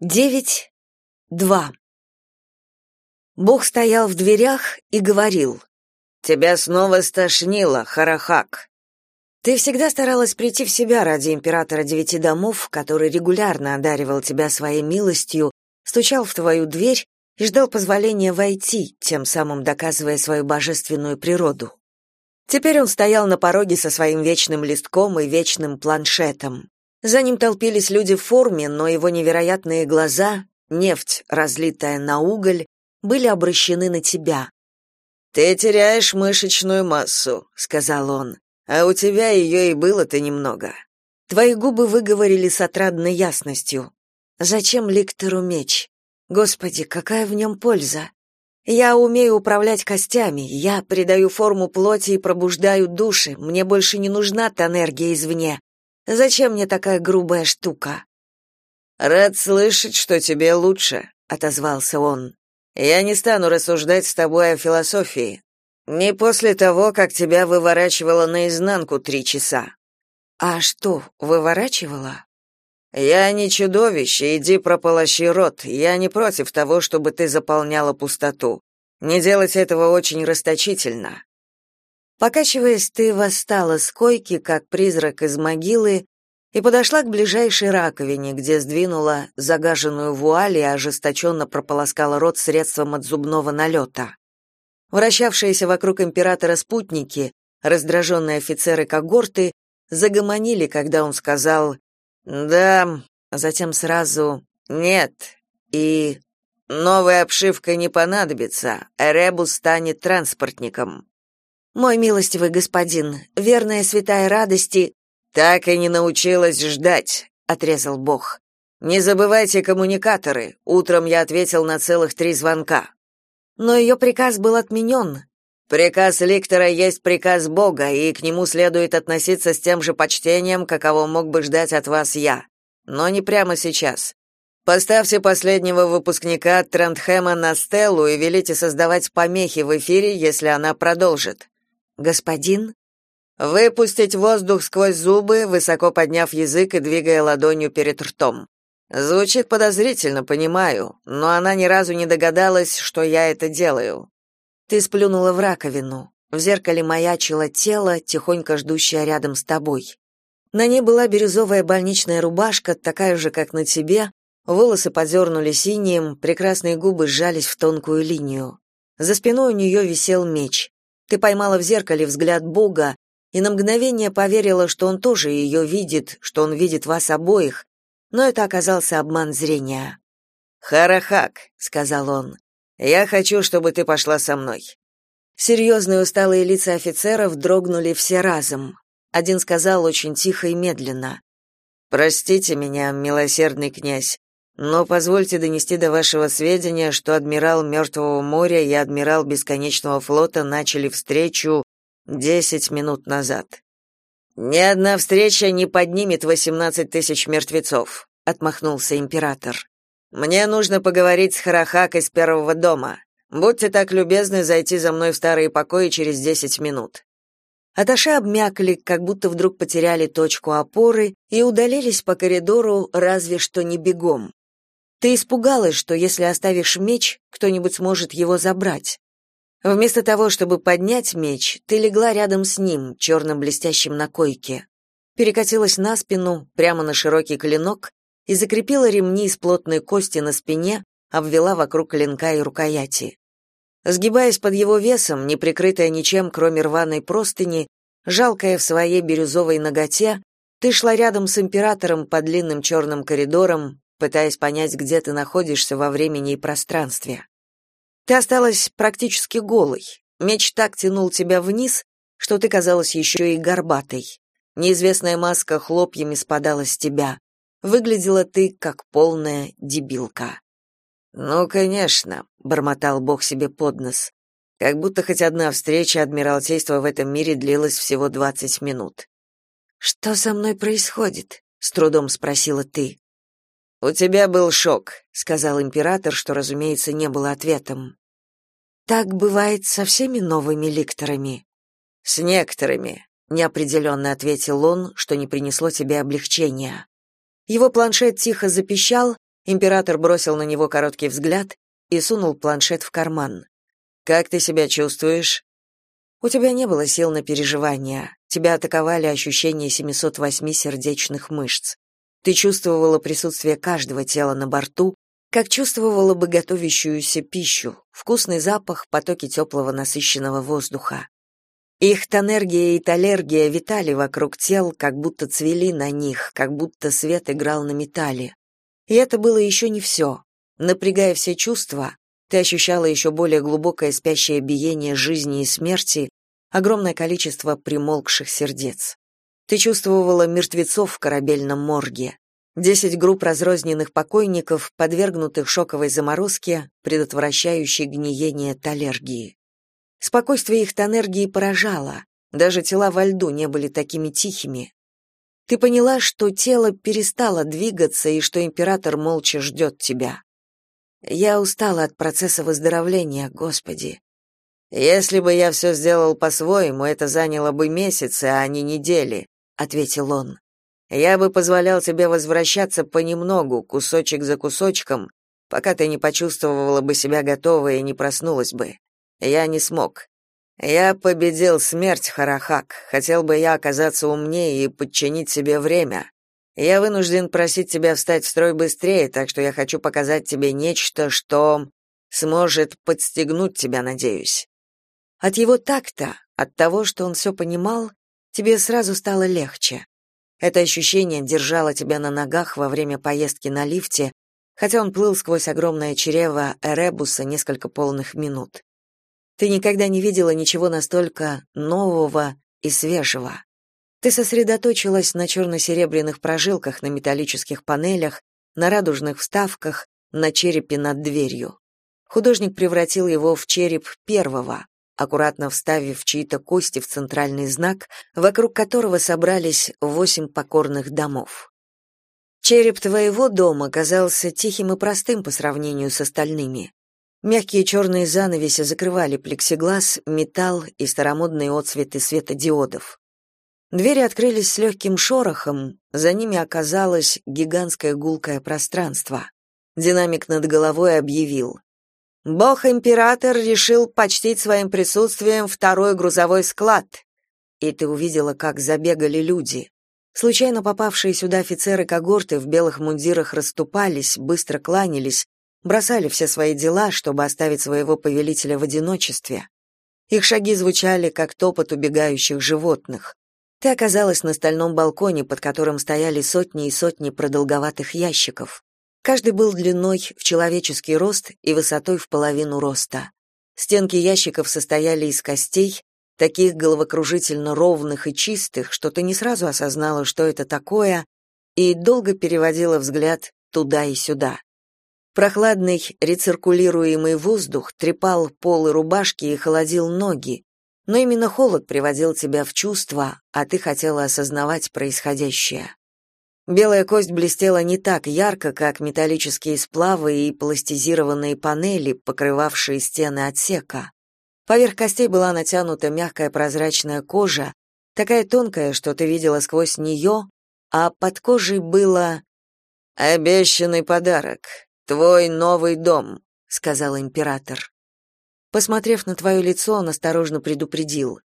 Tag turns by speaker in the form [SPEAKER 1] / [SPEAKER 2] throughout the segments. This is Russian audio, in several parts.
[SPEAKER 1] Девять. Два. Бог стоял в дверях и говорил. «Тебя снова стошнило, Харахак». Ты всегда старалась прийти в себя ради императора девяти домов, который регулярно одаривал тебя своей милостью, стучал в твою дверь и ждал позволения войти, тем самым доказывая свою божественную природу. Теперь он стоял на пороге со своим вечным листком и вечным планшетом. За ним толпились люди в форме, но его невероятные глаза, нефть, разлитая на уголь, были обращены на тебя. «Ты теряешь мышечную массу», — сказал он, — «а у тебя ее и было-то немного». Твои губы выговорили с отрадной ясностью. «Зачем ликтору меч? Господи, какая в нем польза? Я умею управлять костями, я придаю форму плоти и пробуждаю души, мне больше не нужна та энергия извне, Зачем мне такая грубая штука? Рад слышать, что тебе лучше, отозвался он. Я не стану рассуждать с тобой о философии. Не после того, как тебя выворачивало наизнанку три часа. А что, выворачивало? Я не чудовище, иди прополощи рот. Я не против того, чтобы ты заполняла пустоту. Не делать этого очень расточительно. Покачиваясь, ты восстала с койки, как призрак из могилы, и подошла к ближайшей раковине, где сдвинула загаженную вуаль и ожесточенно прополоскала рот средством от зубного налета. Вращавшиеся вокруг императора спутники, раздраженные офицеры когорты, загомонили, когда он сказал «да», а затем сразу «нет» и «новая обшивка не понадобится, Эребус станет транспортником». Мой милостивый господин, верная святая радости, так и не научилась ждать, отрезал Бог. Не забывайте коммуникаторы. Утром я ответил на целых три звонка. Но ее приказ был отменен. Приказ ликтора есть приказ Бога, и к нему следует относиться с тем же почтением, каково мог бы ждать от вас я. Но не прямо сейчас. Поставьте последнего выпускника Трентхэма на стелу и велите создавать помехи в эфире, если она продолжит. Господин, выпустить воздух сквозь зубы, высоко подняв язык и двигая ладонью перед ртом. Звучит подозрительно, понимаю, но она ни разу не догадалась, что я это делаю. Ты сплюнула в раковину. В зеркале маячило тело, тихонько ждущее рядом с тобой. На ней была бирюзовая больничная рубашка, такая же, как на тебе, волосы подернули синим, прекрасные губы сжались в тонкую линию. За спиной у нее висел меч. Ты поймала в зеркале взгляд Бога и на мгновение поверила, что он тоже ее видит, что он видит вас обоих, но это оказался обман зрения. «Харахак», — сказал он, — «я хочу, чтобы ты пошла со мной». Серьезные усталые лица офицеров дрогнули все разом. Один сказал очень тихо и медленно. «Простите меня, милосердный князь, но позвольте донести до вашего сведения, что адмирал Мертвого моря и адмирал Бесконечного флота начали встречу десять минут назад. Ни одна встреча не поднимет восемнадцать тысяч мертвецов, отмахнулся император. Мне нужно поговорить с Харахак из первого дома. Будьте так любезны зайти за мной в старые покои через десять минут. Аташи обмякли, как будто вдруг потеряли точку опоры и удалились по коридору разве что не бегом. Ты испугалась, что если оставишь меч, кто-нибудь сможет его забрать. Вместо того, чтобы поднять меч, ты легла рядом с ним, черным блестящим на койке. Перекатилась на спину, прямо на широкий клинок, и закрепила ремни из плотной кости на спине, обвела вокруг клинка и рукояти. Сгибаясь под его весом, не прикрытая ничем, кроме рваной простыни, жалкая в своей бирюзовой ноготе, ты шла рядом с императором по длинным черным коридорам, пытаясь понять, где ты находишься во времени и пространстве. Ты осталась практически голой. Меч так тянул тебя вниз, что ты казалась еще и горбатой. Неизвестная маска хлопьями спадала с тебя. Выглядела ты как полная дебилка. «Ну, конечно», — бормотал Бог себе под нос. Как будто хоть одна встреча Адмиралтейства в этом мире длилась всего двадцать минут. «Что со мной происходит?» — с трудом спросила ты. У тебя был шок, сказал император, что, разумеется, не было ответом. Так бывает со всеми новыми ликторами. С некоторыми, неопределенно ответил он, что не принесло тебе облегчения. Его планшет тихо запищал, Император бросил на него короткий взгляд и сунул планшет в карман. Как ты себя чувствуешь? У тебя не было сил на переживания. Тебя атаковали ощущения 708 сердечных мышц. Ты чувствовала присутствие каждого тела на борту, как чувствовала бы готовящуюся пищу, вкусный запах, потоки теплого насыщенного воздуха. Их тонергия и талергия витали вокруг тел, как будто цвели на них, как будто свет играл на металле. И это было еще не все. Напрягая все чувства, ты ощущала еще более глубокое спящее биение жизни и смерти, огромное количество примолкших сердец. Ты чувствовала мертвецов в корабельном морге, десять групп разрозненных покойников, подвергнутых шоковой заморозке, предотвращающей гниение талергии. Спокойствие их тонергии поражало, даже тела во льду не были такими тихими. Ты поняла, что тело перестало двигаться и что император молча ждет тебя. Я устала от процесса выздоровления, Господи. Если бы я все сделал по-своему, это заняло бы месяцы, а не недели, ответил он. Я бы позволял тебе возвращаться понемногу, кусочек за кусочком, пока ты не почувствовала бы себя готовой и не проснулась бы. Я не смог. Я победил смерть, Харахак. Хотел бы я оказаться умнее и подчинить себе время. Я вынужден просить тебя встать в строй быстрее, так что я хочу показать тебе нечто, что сможет подстегнуть тебя, надеюсь. От его такта, от того, что он все понимал, тебе сразу стало легче. Это ощущение держало тебя на ногах во время поездки на лифте, хотя он плыл сквозь огромное чрево Эребуса несколько полных минут. Ты никогда не видела ничего настолько нового и свежего. Ты сосредоточилась на черно-серебряных прожилках на металлических панелях, на радужных вставках, на черепе над дверью. Художник превратил его в череп первого, аккуратно вставив чьи-то кости в центральный знак, вокруг которого собрались восемь покорных домов. Череп твоего дома казался тихим и простым по сравнению с остальными. Мягкие черные занавеси закрывали плексиглаз, металл и старомодные отцветы светодиодов. Двери открылись с легким шорохом, за ними оказалось гигантское гулкое пространство. Динамик над головой объявил. «Бог-император решил почтить своим присутствием второй грузовой склад». И ты увидела, как забегали люди. Случайно попавшие сюда офицеры когорты в белых мундирах расступались, быстро кланялись, бросали все свои дела, чтобы оставить своего повелителя в одиночестве. Их шаги звучали, как топот убегающих животных. Ты оказалась на стальном балконе, под которым стояли сотни и сотни продолговатых ящиков. Каждый был длиной в человеческий рост и высотой в половину роста. Стенки ящиков состояли из костей, таких головокружительно ровных и чистых, что ты не сразу осознала, что это такое, и долго переводила взгляд туда и сюда. Прохладный рециркулируемый воздух трепал полы рубашки и холодил ноги, но именно холод приводил тебя в чувство, а ты хотела осознавать происходящее. Белая кость блестела не так ярко, как металлические сплавы и пластизированные панели, покрывавшие стены отсека. Поверх костей была натянута мягкая прозрачная кожа, такая тонкая, что ты видела сквозь нее, а под кожей было обещанный подарок, твой новый дом, сказал император. Посмотрев на твое лицо, он осторожно предупредил.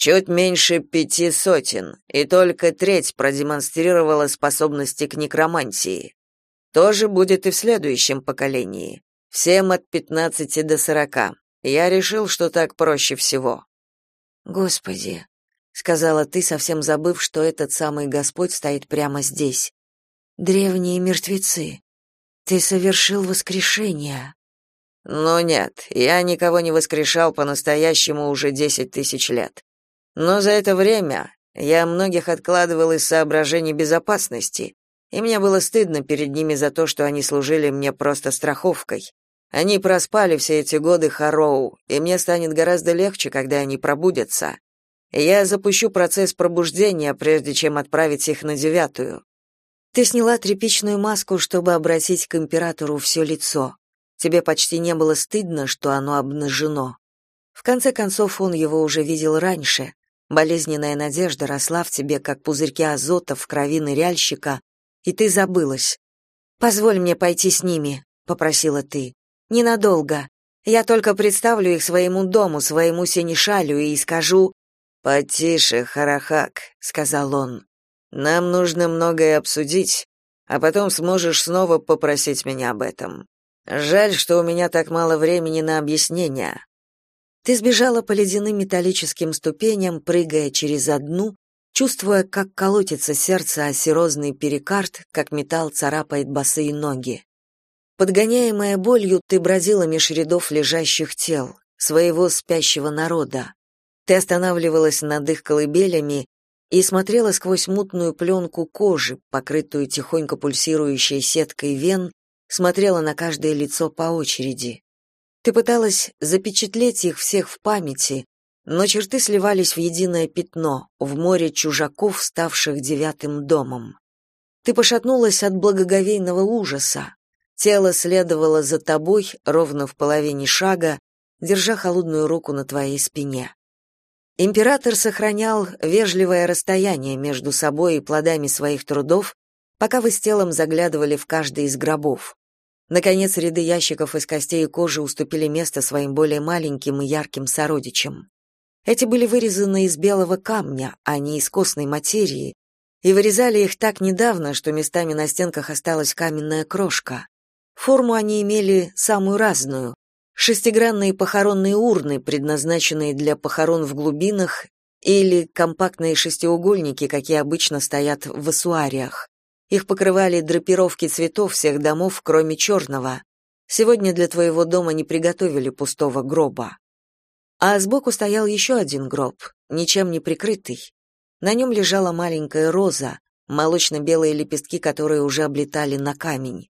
[SPEAKER 1] Чуть меньше пяти сотен, и только треть продемонстрировала способности к некромантии. Тоже будет и в следующем поколении. Всем от пятнадцати до сорока. Я решил, что так проще всего. Господи, сказала ты, совсем забыв, что этот самый Господь стоит прямо здесь. Древние мертвецы. Ты совершил воскрешение. Но нет, я никого не воскрешал по-настоящему уже десять тысяч лет. Но за это время я многих откладывал из соображений безопасности, и мне было стыдно перед ними за то, что они служили мне просто страховкой. Они проспали все эти годы Хароу, и мне станет гораздо легче, когда они пробудятся. Я запущу процесс пробуждения, прежде чем отправить их на девятую. Ты сняла тряпичную маску, чтобы обратить к императору все лицо. Тебе почти не было стыдно, что оно обнажено. В конце концов, он его уже видел раньше. Болезненная надежда росла в тебе, как пузырьки азота в крови ныряльщика, и ты забылась. Позволь мне пойти с ними, попросила ты. Ненадолго. Я только представлю их своему дому, своему синешалю и скажу: "Потише, Харахак", сказал он. "Нам нужно многое обсудить, а потом сможешь снова попросить меня об этом. Жаль, что у меня так мало времени на объяснения". Ты сбежала по ледяным металлическим ступеням, прыгая через одну, чувствуя, как колотится сердце о серозный перикард, как металл царапает босые ноги. Подгоняемая болью, ты бродила меж рядов лежащих тел, своего спящего народа. Ты останавливалась над их колыбелями и смотрела сквозь мутную пленку кожи, покрытую тихонько пульсирующей сеткой вен, смотрела на каждое лицо по очереди. Ты пыталась запечатлеть их всех в памяти, но черты сливались в единое пятно, в море чужаков, ставших девятым домом. Ты пошатнулась от благоговейного ужаса. Тело следовало за тобой ровно в половине шага, держа холодную руку на твоей спине. Император сохранял вежливое расстояние между собой и плодами своих трудов, пока вы с телом заглядывали в каждый из гробов. Наконец, ряды ящиков из костей и кожи уступили место своим более маленьким и ярким сородичам. Эти были вырезаны из белого камня, а не из костной материи, и вырезали их так недавно, что местами на стенках осталась каменная крошка. Форму они имели самую разную. Шестигранные похоронные урны, предназначенные для похорон в глубинах, или компактные шестиугольники, какие обычно стоят в васуариях. Их покрывали драпировки цветов всех домов, кроме черного. Сегодня для твоего дома не приготовили пустого гроба. А сбоку стоял еще один гроб, ничем не прикрытый. На нем лежала маленькая роза, молочно-белые лепестки, которые уже облетали на камень.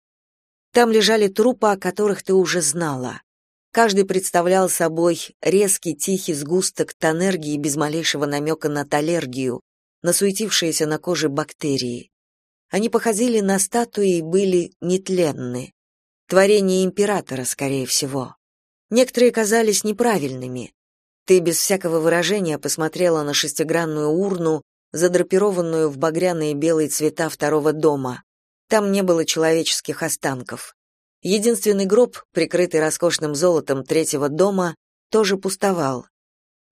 [SPEAKER 1] Там лежали трупы, о которых ты уже знала. Каждый представлял собой резкий тихий сгусток тонергии без малейшего намека на талергию, на суетившиеся на коже бактерии. Они походили на статуи и были нетленны. Творение императора, скорее всего. Некоторые казались неправильными. Ты без всякого выражения посмотрела на шестигранную урну, задрапированную в багряные белые цвета второго дома. Там не было человеческих останков. Единственный гроб, прикрытый роскошным золотом третьего дома, тоже пустовал.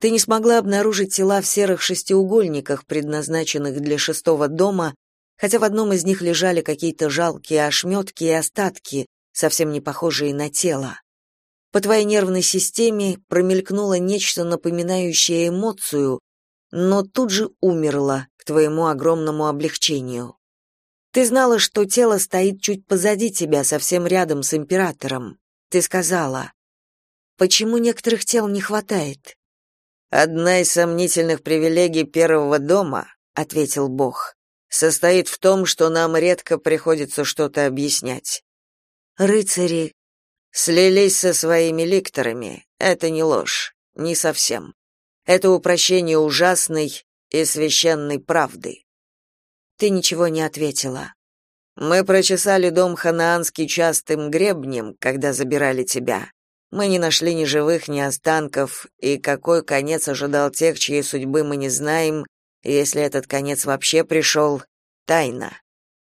[SPEAKER 1] Ты не смогла обнаружить тела в серых шестиугольниках, предназначенных для шестого дома, хотя в одном из них лежали какие-то жалкие ошметки и остатки, совсем не похожие на тело. По твоей нервной системе промелькнуло нечто напоминающее эмоцию, но тут же умерло к твоему огромному облегчению. Ты знала, что тело стоит чуть позади тебя, совсем рядом с императором. Ты сказала: "Почему некоторых тел не хватает?" Одна из сомнительных привилегий первого дома, ответил Бог, состоит в том, что нам редко приходится что-то объяснять. Рыцари Слились со своими ликторами. Это не ложь, не совсем. Это упрощение ужасной и священной правды. Ты ничего не ответила. Мы прочесали дом ханаанский частым гребнем, когда забирали тебя. Мы не нашли ни живых, ни останков, и какой конец ожидал тех, чьей судьбы мы не знаем, если этот конец вообще пришел, тайна.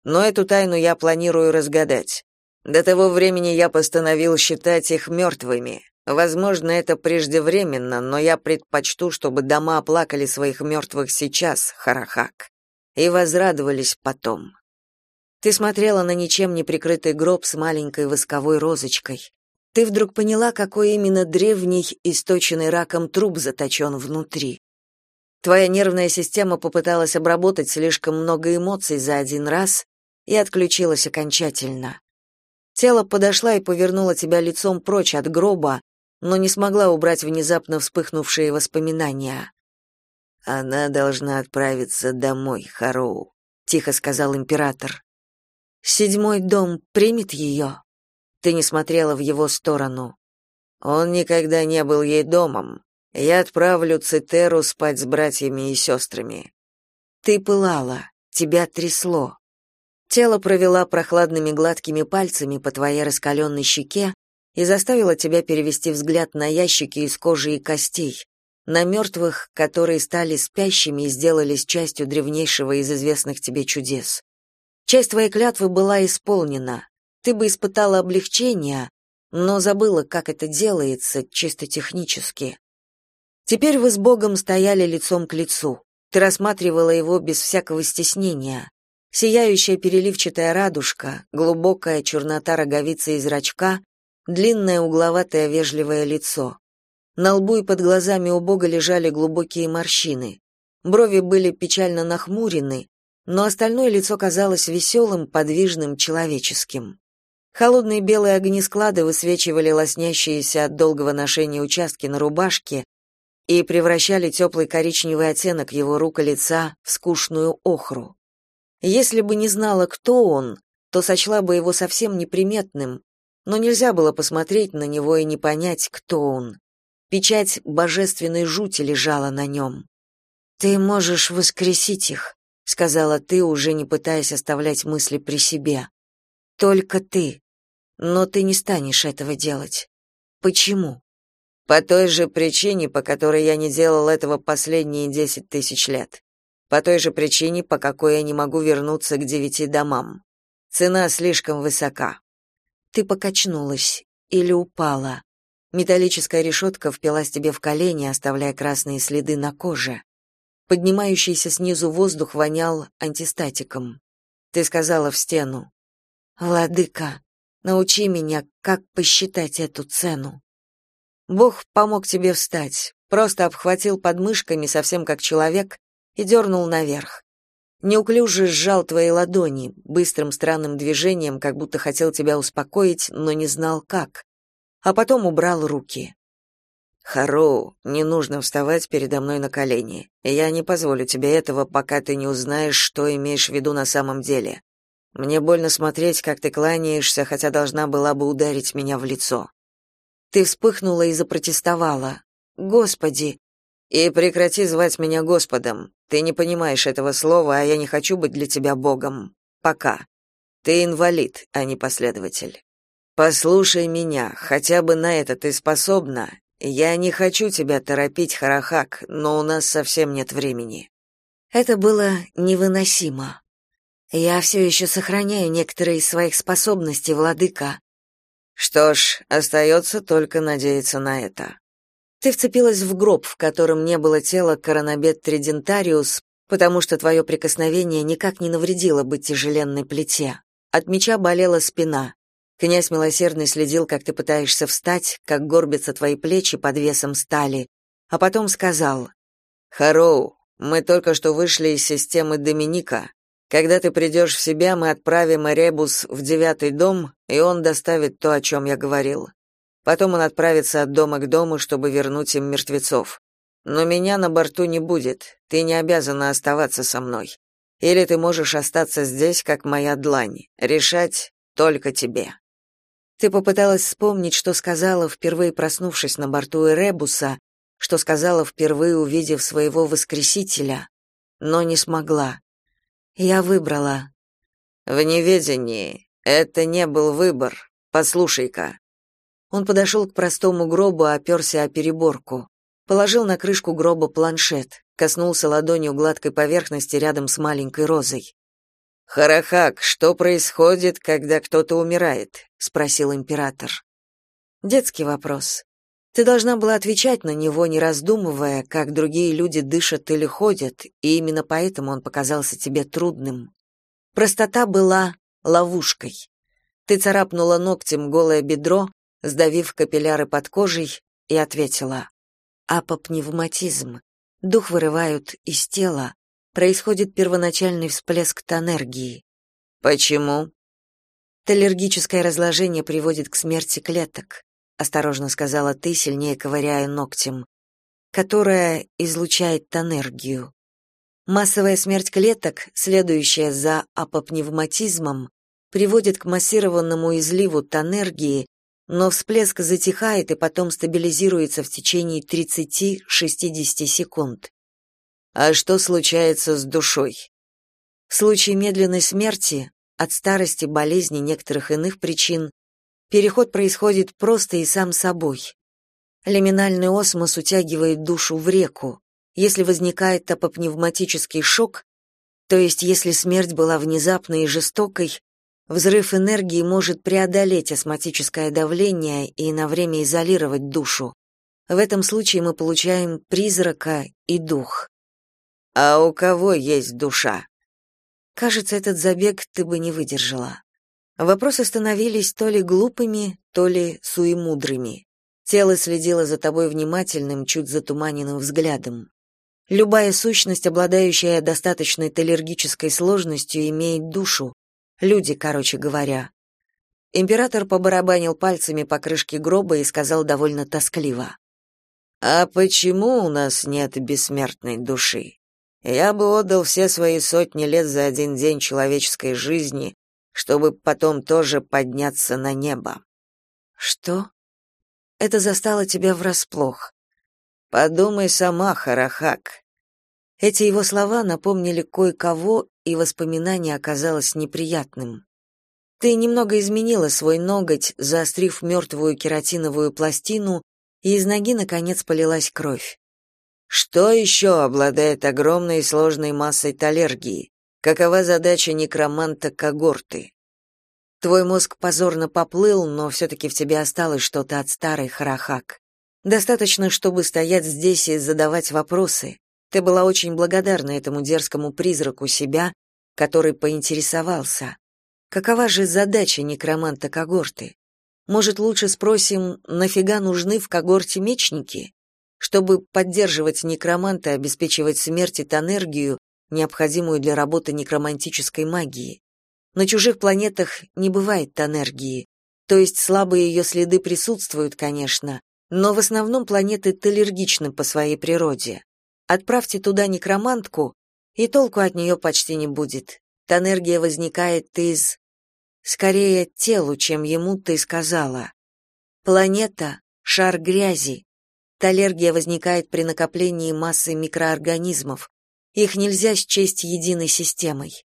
[SPEAKER 1] Но эту тайну я планирую разгадать. До того времени я постановил считать их мертвыми. Возможно, это преждевременно, но я предпочту, чтобы дома оплакали своих мертвых сейчас, Харахак, и возрадовались потом. Ты смотрела на ничем не прикрытый гроб с маленькой восковой розочкой. Ты вдруг поняла, какой именно древний, источенный раком труп заточен внутри. Твоя нервная система попыталась обработать слишком много эмоций за один раз и отключилась окончательно. Тело подошла и повернула тебя лицом прочь от гроба, но не смогла убрать внезапно вспыхнувшие воспоминания. Она должна отправиться домой, Хароу, тихо сказал император. Седьмой дом примет ее?» Ты не смотрела в его сторону. Он никогда не был ей домом. Я отправлю Цитеру спать с братьями и сестрами. Ты пылала, тебя трясло. Тело провела прохладными гладкими пальцами по твоей раскаленной щеке и заставила тебя перевести взгляд на ящики из кожи и костей, на мертвых, которые стали спящими и сделались частью древнейшего из известных тебе чудес. Часть твоей клятвы была исполнена. Ты бы испытала облегчение, но забыла, как это делается чисто технически. Теперь вы с Богом стояли лицом к лицу. Ты рассматривала его без всякого стеснения. Сияющая переливчатая радужка, глубокая чернота роговицы и зрачка, длинное угловатое вежливое лицо. На лбу и под глазами у Бога лежали глубокие морщины. Брови были печально нахмурены, но остальное лицо казалось веселым, подвижным, человеческим. Холодные белые огни склада высвечивали лоснящиеся от долгого ношения участки на рубашке и превращали теплый коричневый оттенок его рук и лица в скучную охру. Если бы не знала, кто он, то сочла бы его совсем неприметным, но нельзя было посмотреть на него и не понять, кто он. Печать божественной жути лежала на нем. «Ты можешь воскресить их», — сказала ты, уже не пытаясь оставлять мысли при себе. «Только ты. Но ты не станешь этого делать. Почему?» «По той же причине, по которой я не делал этого последние десять тысяч лет. По той же причине, по какой я не могу вернуться к девяти домам. Цена слишком высока». Ты покачнулась или упала. Металлическая решетка впилась тебе в колени, оставляя красные следы на коже. Поднимающийся снизу воздух вонял антистатиком. Ты сказала в стену: "Владыка, научи меня, как посчитать эту цену". Бог помог тебе встать, просто обхватил подмышками совсем как человек и дернул наверх. Неуклюже сжал твои ладони, быстрым странным движением, как будто хотел тебя успокоить, но не знал как а потом убрал руки. Хароу, не нужно вставать передо мной на колени. Я не позволю тебе этого, пока ты не узнаешь, что имеешь в виду на самом деле. Мне больно смотреть, как ты кланяешься, хотя должна была бы ударить меня в лицо. Ты вспыхнула и запротестовала. Господи, и прекрати звать меня Господом. Ты не понимаешь этого слова, а я не хочу быть для тебя богом. Пока. Ты инвалид, а не последователь. Послушай меня, хотя бы на это ты способна. Я не хочу тебя торопить, Харахак, но у нас совсем нет времени. Это было невыносимо. Я все еще сохраняю некоторые из своих способностей, владыка. Что ж, остается только надеяться на это. Ты вцепилась в гроб, в котором не было тела Коронабет Тридентариус, потому что твое прикосновение никак не навредило бы тяжеленной плите. От меча болела спина. Князь милосердный следил, как ты пытаешься встать, как горбятся твои плечи под весом стали, а потом сказал: "Хароу, мы только что вышли из системы Доминика. Когда ты придешь в себя, мы отправим Эребус в девятый дом, и он доставит то, о чем я говорил. Потом он отправится от дома к дому, чтобы вернуть им мертвецов. Но меня на борту не будет. Ты не обязана оставаться со мной. Или ты можешь остаться здесь, как моя длань. Решать только тебе. Ты попыталась вспомнить, что сказала, впервые проснувшись на борту Эребуса, что сказала, впервые увидев своего воскресителя, но не смогла. Я выбрала. В неведении. Это не был выбор. Послушай-ка. Он подошел к простому гробу, оперся о переборку. Положил на крышку гроба планшет, коснулся ладонью гладкой поверхности рядом с маленькой розой. Харахак, что происходит, когда кто-то умирает? спросил император. Детский вопрос. Ты должна была отвечать на него, не раздумывая, как другие люди дышат или ходят, и именно поэтому он показался тебе трудным. Простота была ловушкой. Ты царапнула ногтем голое бедро, сдавив капилляры под кожей, и ответила: апопневматизм. Дух вырывают из тела, происходит первоначальный всплеск тонергии. Почему? Таллергическое разложение приводит к смерти клеток, осторожно сказала ты, сильнее ковыряя ногтем, которая излучает тонергию. Массовая смерть клеток, следующая за апопневматизмом, приводит к массированному изливу тонергии, но всплеск затихает и потом стабилизируется в течение 30-60 секунд. А что случается с душой? В случае медленной смерти, от старости, болезни, некоторых иных причин, переход происходит просто и сам собой. Лиминальный осмос утягивает душу в реку. Если возникает апопневматический шок, То есть, если смерть была внезапной и жестокой, взрыв энергии может преодолеть астматическое давление и на время изолировать душу. В этом случае мы получаем призрака и дух.
[SPEAKER 2] А у кого есть душа?
[SPEAKER 1] Кажется, этот забег ты бы не выдержала. Вопросы становились то ли глупыми, то ли суемудрыми. Тело следило за тобой внимательным, чуть затуманенным взглядом. Любая сущность, обладающая достаточной телергической сложностью, имеет душу. Люди, короче говоря. Император побарабанил пальцами по крышке гроба и сказал довольно тоскливо.
[SPEAKER 2] «А почему у нас нет бессмертной души? Я бы отдал все свои сотни лет за один день человеческой жизни, чтобы потом тоже подняться на небо».
[SPEAKER 1] «Что?» Это застало тебя врасплох.
[SPEAKER 2] Подумай сама, Харахак.
[SPEAKER 1] Эти его слова напомнили кое-кого, и воспоминание оказалось неприятным. Ты немного изменила свой ноготь, заострив мертвую кератиновую пластину, и из ноги наконец полилась кровь.
[SPEAKER 2] Что еще обладает огромной и сложной массой талергии? Какова задача некроманта когорты?
[SPEAKER 1] Твой мозг позорно поплыл, но все-таки в тебе осталось что-то от старой Харахак. Достаточно, чтобы стоять здесь и задавать вопросы. Ты была очень благодарна этому дерзкому призраку себя, который поинтересовался. Какова же задача некроманта когорты? Может, лучше спросим, нафига нужны в когорте мечники? Чтобы поддерживать некроманта обеспечивать смерть и энергию, необходимую для работы некромантической магии. На чужих планетах не бывает энергии, то есть слабые ее следы присутствуют, конечно, но в основном планеты талергичны по своей природе. Отправьте туда некромантку, и толку от нее почти не будет. Энергия возникает из... Скорее, телу, чем ему ты сказала. Планета — шар грязи. Талергия возникает при накоплении массы микроорганизмов. Их нельзя счесть единой системой.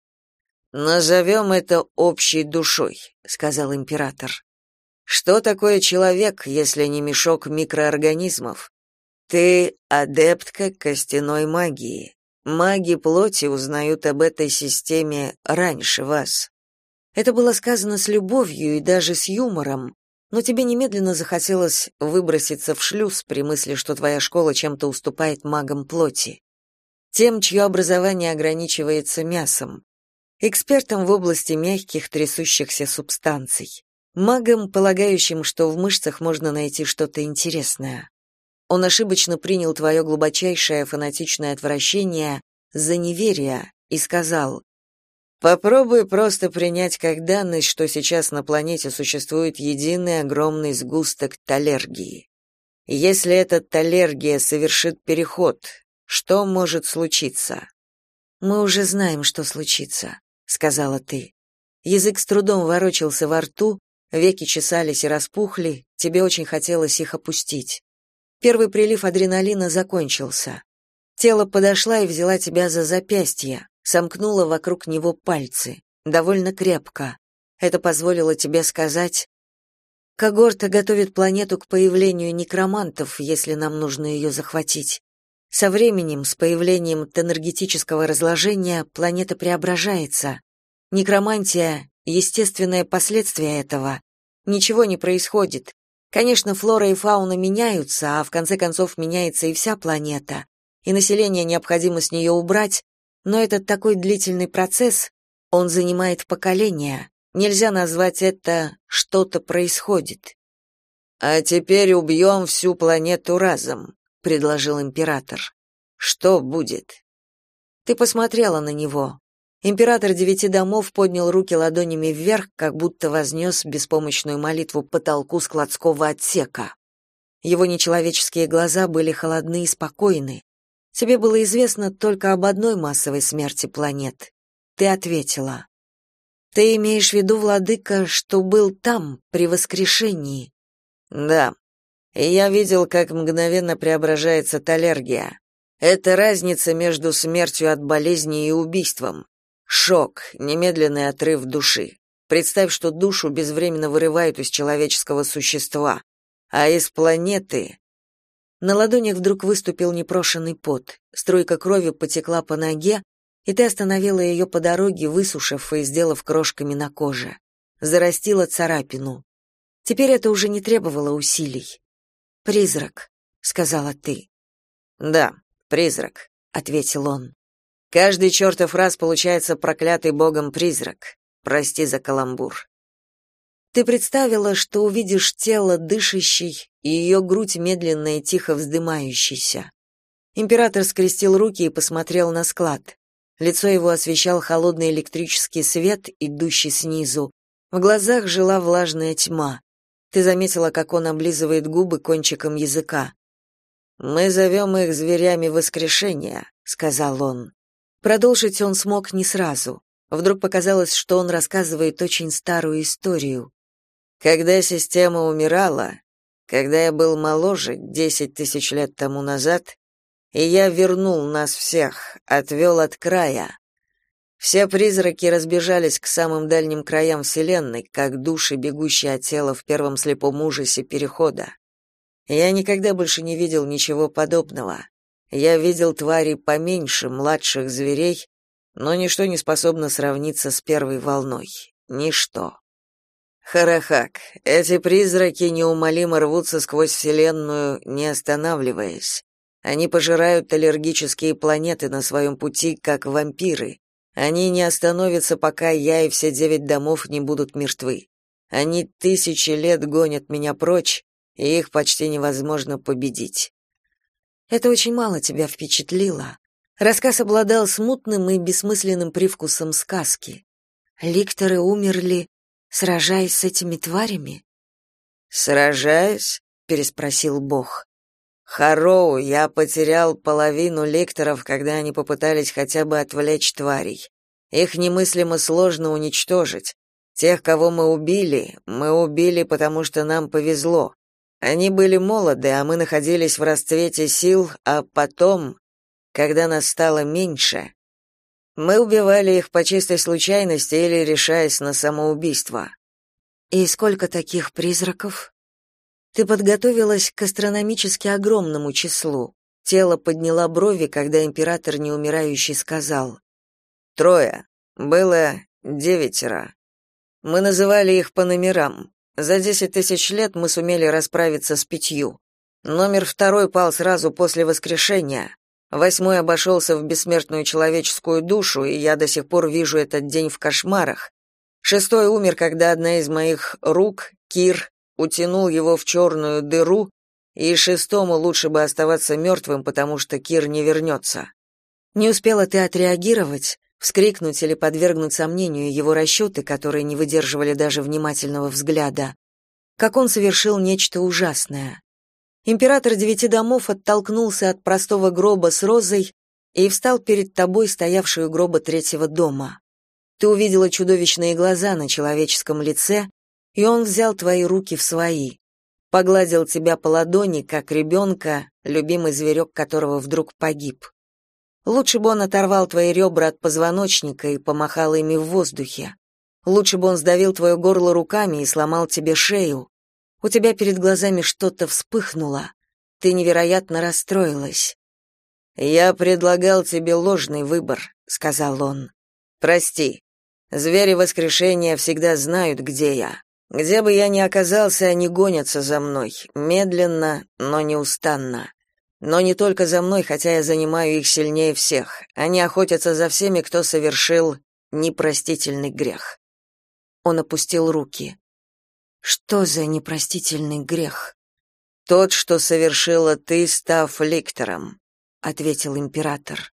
[SPEAKER 2] Назовем это общей душой», — сказал император. Что такое человек, если не мешок микроорганизмов? Ты адептка костяной магии. Маги плоти узнают об этой системе раньше вас.
[SPEAKER 1] Это было сказано с любовью и даже с юмором, но тебе немедленно захотелось выброситься в шлюз при мысли, что твоя школа чем-то уступает магам плоти. Тем, чье образование ограничивается мясом экспертом в области мягких трясущихся субстанций, магом, полагающим, что в мышцах можно найти что-то интересное. Он ошибочно принял твое глубочайшее фанатичное отвращение за неверие и сказал,
[SPEAKER 2] «Попробуй просто принять как данность, что сейчас на планете существует единый огромный сгусток талергии. Если эта талергия совершит переход, что может случиться?»
[SPEAKER 1] «Мы уже знаем, что случится сказала ты. Язык с трудом ворочался во рту, веки чесались и распухли, тебе очень хотелось их опустить. Первый прилив адреналина закончился. Тело подошла и взяла тебя за запястье, сомкнула вокруг него пальцы, довольно крепко. Это позволило тебе сказать Когорта готовит планету к появлению некромантов, если нам нужно ее захватить. Со временем, с появлением энергетического разложения, планета преображается. Некромантия — естественное последствие этого. Ничего не происходит. Конечно, флора и фауна меняются, а в конце концов меняется и вся планета. И население необходимо с нее убрать, но это такой длительный процесс, он занимает поколения. Нельзя назвать это «что-то происходит».
[SPEAKER 2] «А теперь убьем всю планету разом», — предложил император. «Что будет?»
[SPEAKER 1] Ты посмотрела на него. Император девяти домов поднял руки ладонями вверх, как будто вознес беспомощную молитву потолку складского отсека. Его нечеловеческие глаза были холодны и спокойны. Тебе было известно только об одной массовой смерти планет. Ты ответила. Ты имеешь в виду, владыка, что был там, при воскрешении?
[SPEAKER 2] Да, и я видел, как мгновенно преображается талергия. Это разница между смертью от болезни и убийством. Шок, немедленный отрыв души. Представь, что душу безвременно вырывают из человеческого существа, а из планеты...
[SPEAKER 1] На ладонях вдруг выступил непрошенный пот. Струйка крови потекла по ноге, и ты остановила ее по дороге, высушив и сделав крошками на коже. Зарастила царапину. Теперь это уже не требовало усилий. «Призрак», — сказала ты.
[SPEAKER 2] «Да, призрак», — ответил он. «Каждый чертов раз получается проклятый богом призрак. Прости за каламбур».
[SPEAKER 1] Ты представила, что увидишь тело дышащей и ее грудь медленно и тихо вздымающейся. Император скрестил руки и посмотрел на склад. Лицо его освещал холодный электрический свет, идущий снизу. В глазах жила влажная тьма. Ты заметила, как он облизывает губы кончиком языка.
[SPEAKER 2] «Мы зовем их зверями воскрешения», — сказал он.
[SPEAKER 1] Продолжить он смог не сразу. Вдруг показалось, что он рассказывает очень старую историю.
[SPEAKER 2] Когда система умирала, когда я был моложе, десять тысяч лет тому назад, и я вернул нас всех, отвел от края. Все призраки разбежались к самым дальним краям Вселенной, как души, бегущие от тела в первом слепом ужасе перехода. Я никогда больше не видел ничего подобного. Я видел тварей поменьше, младших зверей, но ничто не способно сравниться с первой волной. Ничто. Харахак, эти призраки неумолимо рвутся сквозь Вселенную, не останавливаясь. Они пожирают аллергические планеты на своем пути, как вампиры. Они не остановятся, пока я и все девять домов не будут мертвы. Они тысячи лет гонят меня прочь, и их почти невозможно победить.
[SPEAKER 1] Это очень мало тебя впечатлило. Рассказ обладал смутным и бессмысленным привкусом сказки. Ликторы умерли, сражаясь с этими тварями?
[SPEAKER 2] Сражаясь? переспросил Бог. Хароу, я потерял половину лекторов, когда они попытались хотя бы отвлечь тварей. Их немыслимо сложно уничтожить. Тех, кого мы убили, мы убили, потому что нам повезло. Они были молоды, а мы находились в расцвете сил, а потом, когда нас стало меньше, мы убивали их по чистой случайности или решаясь на самоубийство.
[SPEAKER 1] И сколько таких призраков? Ты подготовилась к астрономически огромному числу. Тело подняла брови, когда император неумирающий сказал:
[SPEAKER 2] "Трое. Было девятеро. Мы называли их по номерам. За десять тысяч лет мы сумели расправиться с пятью. Номер второй пал сразу после воскрешения, Восьмой обошелся в бессмертную человеческую душу, и я до сих пор вижу этот день в кошмарах. Шестой умер, когда одна из моих рук, Кир, утянул его в черную дыру, и шестому лучше бы оставаться мертвым, потому что Кир не вернется.
[SPEAKER 1] Не успела ты отреагировать, вскрикнуть или подвергнуть сомнению его расчеты, которые не выдерживали даже внимательного взгляда, как он совершил нечто ужасное. Император девяти домов оттолкнулся от простого гроба с розой и встал перед тобой, стоявшую гроба третьего дома. Ты увидела чудовищные глаза на человеческом лице, и он взял твои руки в свои, погладил тебя по ладони, как ребенка, любимый зверек которого вдруг погиб. Лучше бы он оторвал твои ребра от позвоночника и помахал ими в воздухе. Лучше бы он сдавил твое горло руками и сломал тебе шею. У тебя перед глазами что-то вспыхнуло. Ты невероятно расстроилась.
[SPEAKER 2] Я предлагал тебе ложный выбор, сказал он. Прости. Звери воскрешения всегда знают, где я. Где бы я ни оказался, они гонятся за мной, медленно, но неустанно. Но не только за мной, хотя я занимаю их сильнее всех. Они охотятся за всеми, кто совершил непростительный грех.
[SPEAKER 1] Он опустил руки. Что за непростительный грех?
[SPEAKER 2] Тот, что совершила ты, став ликтором,
[SPEAKER 1] ответил император.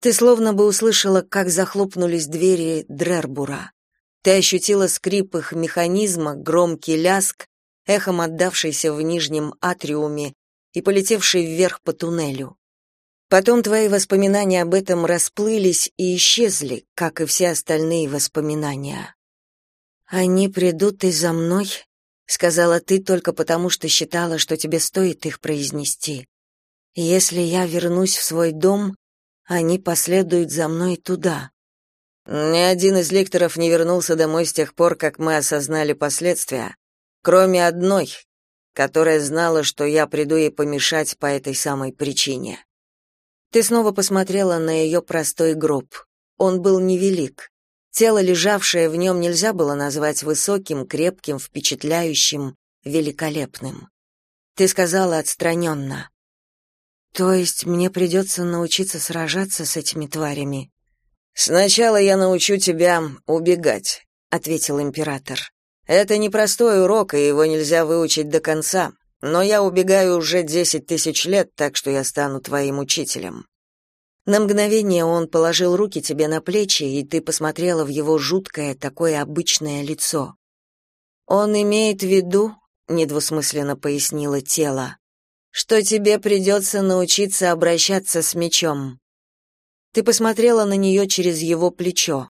[SPEAKER 1] Ты словно бы услышала, как захлопнулись двери Дрербура. Ты ощутила скрип их механизма, громкий ляск, эхом отдавшийся в нижнем атриуме и полетевший вверх по туннелю. Потом твои воспоминания об этом расплылись и исчезли, как и все остальные воспоминания. Они придут и за мной, сказала ты только потому, что считала, что тебе стоит их произнести. Если я вернусь в свой дом, они последуют за мной туда.
[SPEAKER 2] Ни один из лекторов не вернулся домой с тех пор, как мы осознали последствия, кроме одной, которая знала, что я приду ей помешать по этой самой причине.
[SPEAKER 1] Ты снова посмотрела на ее простой гроб. Он был невелик. Тело, лежавшее в нем, нельзя было назвать высоким, крепким, впечатляющим, великолепным. Ты сказала отстраненно. То есть мне придется научиться сражаться с этими тварями?
[SPEAKER 2] Сначала я научу тебя убегать, ответил император. Это непростой урок, и его нельзя выучить до конца. Но я убегаю уже десять тысяч лет, так что я стану твоим учителем.
[SPEAKER 1] На мгновение он положил руки тебе на плечи, и ты посмотрела в его жуткое, такое обычное лицо. Он имеет в виду, недвусмысленно пояснило тело, что тебе придется научиться обращаться с мечом. Ты посмотрела на нее через его плечо.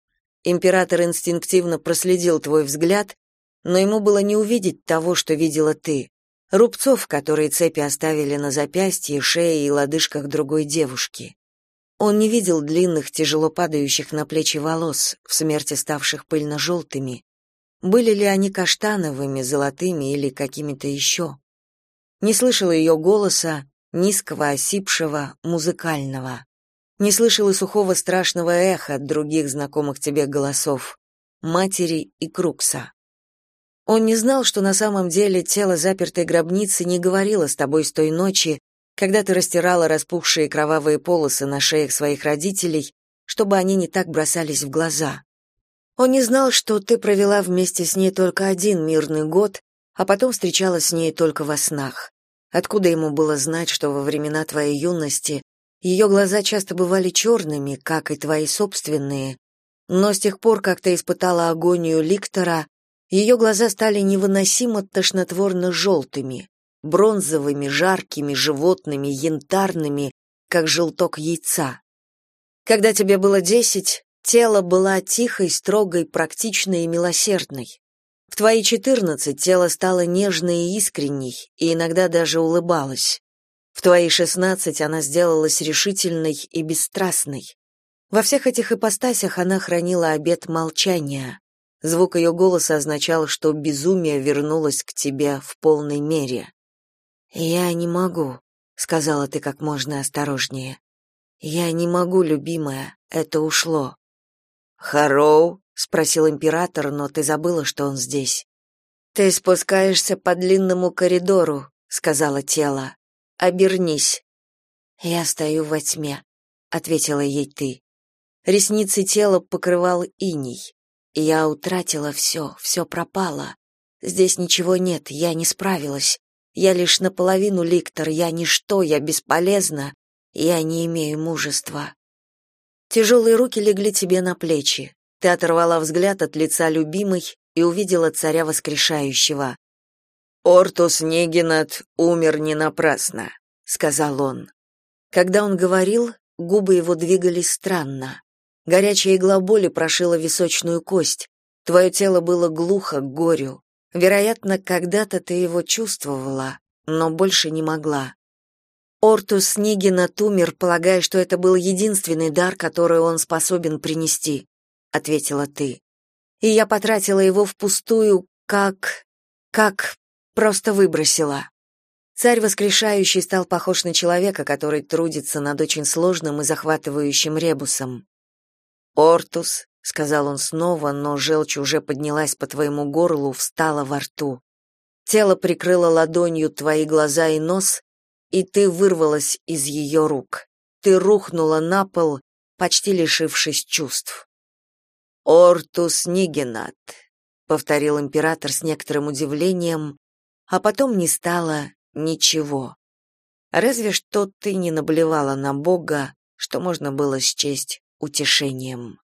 [SPEAKER 1] Император инстинктивно проследил твой взгляд, но ему было не увидеть того, что видела ты рубцов, которые цепи оставили на запястье, шее и лодыжках другой девушки. Он не видел длинных, тяжело падающих на плечи волос, в смерти ставших пыльно-желтыми. Были ли они каштановыми, золотыми или какими-то еще? Не слышал ее голоса, низкого, осипшего, музыкального. Не слышал и сухого страшного эха от других знакомых тебе голосов, матери и Крукса. Он не знал, что на самом деле тело запертой гробницы не говорило с тобой с той ночи, когда ты растирала распухшие кровавые полосы на шеях своих родителей, чтобы они не так бросались в глаза. Он не знал, что ты провела вместе с ней только один мирный год, а потом встречалась с ней только во снах. Откуда ему было знать, что во времена твоей юности ее глаза часто бывали черными, как и твои собственные, но с тех пор, как ты испытала агонию Ликтора, ее глаза стали невыносимо тошнотворно-желтыми, бронзовыми, жаркими, животными, янтарными, как желток яйца. Когда тебе было десять, тело было тихой, строгой, практичной и милосердной. В твои четырнадцать тело стало нежной и искренней, и иногда даже улыбалось. В твои шестнадцать она сделалась решительной и бесстрастной. Во всех этих ипостасях она хранила обет молчания. Звук ее голоса означал, что безумие вернулось к тебе в полной мере. «Я не могу», — сказала ты как можно осторожнее. «Я не могу, любимая, это ушло».
[SPEAKER 2] «Хароу?»
[SPEAKER 1] — спросил император, но ты забыла, что он здесь. «Ты спускаешься по длинному коридору», — сказала тело. «Обернись». «Я стою во тьме», — ответила ей ты. Ресницы тела покрывал иней. Я утратила все, все пропало. Здесь ничего нет, я не справилась. Я лишь наполовину ликтор, я ничто, я бесполезна. Я не имею мужества. Тяжелые руки легли тебе на плечи. Ты оторвала взгляд от лица любимой и увидела царя воскрешающего.
[SPEAKER 2] «Ортус Негинат умер не напрасно», — сказал он.
[SPEAKER 1] Когда он говорил, губы его двигались странно. Горячая игла боли прошила височную кость. Твое тело было глухо к горю. Вероятно, когда-то ты его чувствовала, но больше не могла. Ортус Нигина умер, полагая, что это был единственный дар, который он способен принести, ответила ты. И я потратила его впустую, как как просто выбросила. Царь воскрешающий стал похож на человека, который трудится над очень сложным и захватывающим ребусом.
[SPEAKER 2] «Ортус», — сказал он снова, но желчь уже поднялась по твоему горлу, встала во рту.
[SPEAKER 1] Тело прикрыло ладонью твои глаза и нос, и ты вырвалась из ее рук. Ты рухнула на пол, почти лишившись чувств.
[SPEAKER 2] «Ортус Нигенат», —
[SPEAKER 1] повторил император с некоторым удивлением, а потом не стало ничего. Разве что ты не наблевала на Бога, что можно было счесть утешением.